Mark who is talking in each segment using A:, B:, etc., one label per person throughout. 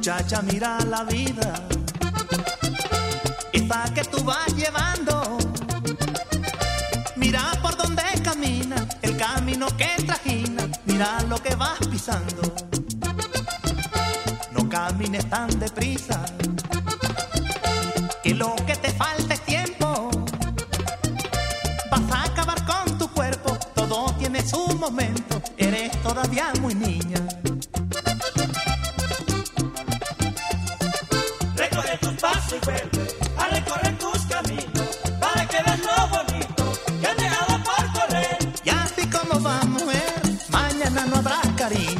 A: Muchacha, mira la vida, esta que tú vas llevando. Mira por dónde camina, el camino que trajina, mira lo que vas pisando. Camines tan deprisa, que lo que te falta es tiempo. Vas a acabar con tu cuerpo, todo tiene su momento, eres todavía muy niña.
B: Recoge tus pasos y vuelve a recorrer tus caminos para que veas lo bonito que has dejado por correr.
A: Y así como va mujer, mañana no habrá cariño.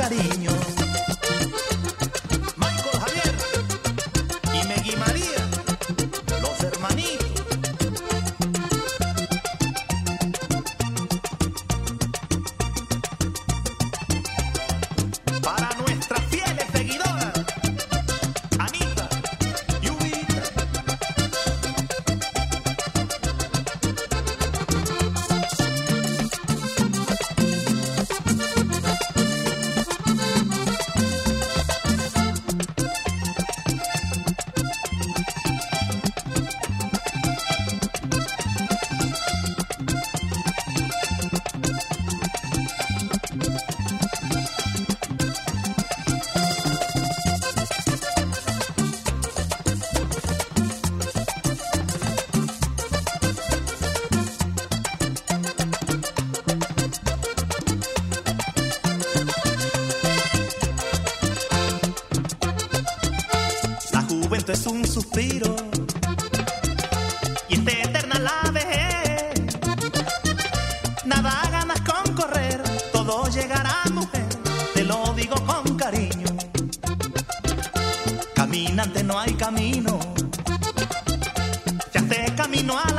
A: Cariño. momento es un suspiro. Y esta eterna la vejez. Nada ganas con correr, todo llegará, mujer. Te lo digo con cariño. Caminante no hay camino. Ya te camino a